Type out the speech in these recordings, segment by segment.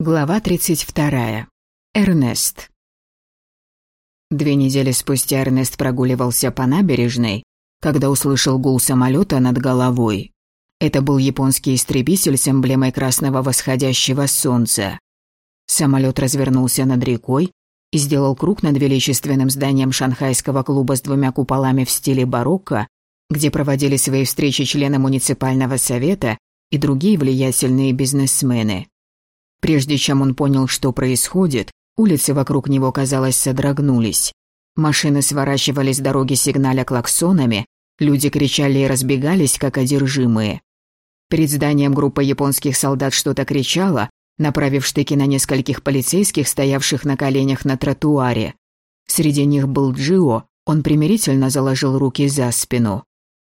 Глава 32. Эрнест. Две недели спустя Эрнест прогуливался по набережной, когда услышал гул самолета над головой. Это был японский истребитель с эмблемой красного восходящего солнца. Самолет развернулся над рекой и сделал круг над величественным зданием шанхайского клуба с двумя куполами в стиле барокко, где проводили свои встречи члены муниципального совета и другие влиятельные бизнесмены. Прежде чем он понял, что происходит, улицы вокруг него, казалось, содрогнулись. Машины сворачивали с дороги сигналя клаксонами, люди кричали и разбегались, как одержимые. Перед зданием группа японских солдат что-то кричала, направив штыки на нескольких полицейских, стоявших на коленях на тротуаре. Среди них был Джио, он примирительно заложил руки за спину.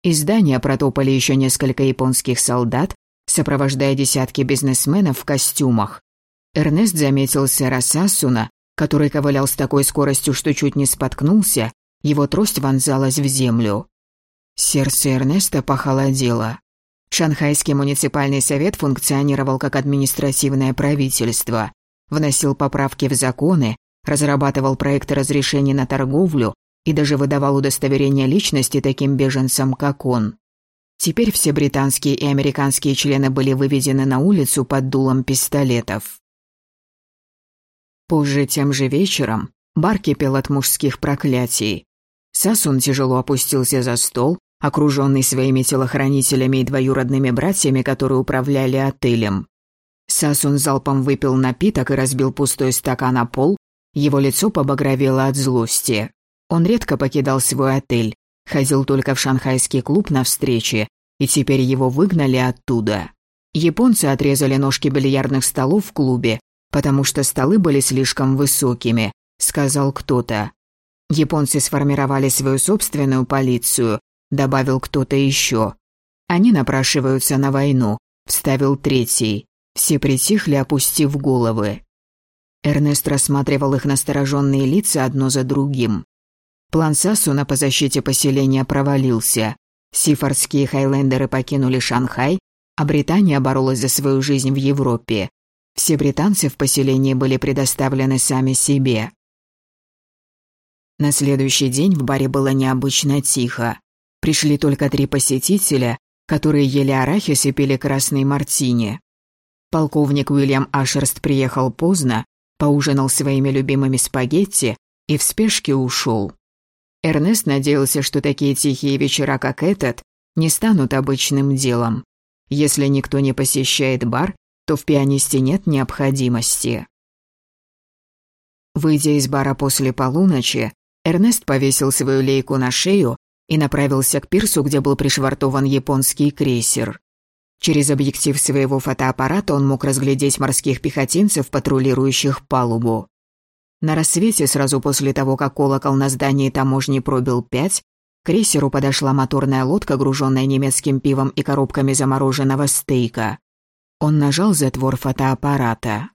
Из здания протопали еще несколько японских солдат, сопровождая десятки бизнесменов в костюмах. Эрнест заметил сэра Сассуна, который ковылял с такой скоростью, что чуть не споткнулся, его трость вонзалась в землю. Сердце Эрнеста похолодело. Шанхайский муниципальный совет функционировал как административное правительство, вносил поправки в законы, разрабатывал проекты разрешений на торговлю и даже выдавал удостоверение личности таким беженцам, как он. Теперь все британские и американские члены были выведены на улицу под дулом пистолетов. Позже тем же вечером бар кипел от мужских проклятий. Сасун тяжело опустился за стол, окруженный своими телохранителями и двоюродными братьями, которые управляли отелем. Сасун залпом выпил напиток и разбил пустой стакан о пол, его лицо побагровело от злости. Он редко покидал свой отель, Ходил только в шанхайский клуб на встречи, и теперь его выгнали оттуда. Японцы отрезали ножки бильярдных столов в клубе, потому что столы были слишком высокими, сказал кто-то. Японцы сформировали свою собственную полицию, добавил кто-то еще. Они напрашиваются на войну, вставил третий. Все притихли, опустив головы. Эрнест рассматривал их настороженные лица одно за другим. План Сасуна по защите поселения провалился. Сифорские хайлендеры покинули Шанхай, а Британия боролась за свою жизнь в Европе. Все британцы в поселении были предоставлены сами себе. На следующий день в баре было необычно тихо. Пришли только три посетителя, которые ели арахис и пили красный мартини. Полковник Уильям Ашерст приехал поздно, поужинал своими любимыми спагетти и в спешке ушел. Эрнест надеялся, что такие тихие вечера, как этот, не станут обычным делом. Если никто не посещает бар, то в пианисте нет необходимости. Выйдя из бара после полуночи, Эрнест повесил свою лейку на шею и направился к пирсу, где был пришвартован японский крейсер. Через объектив своего фотоаппарата он мог разглядеть морских пехотинцев, патрулирующих палубу. На рассвете, сразу после того, как колокол на здании таможни пробил пять, к крейсеру подошла моторная лодка, груженная немецким пивом и коробками замороженного стейка. Он нажал затвор фотоаппарата.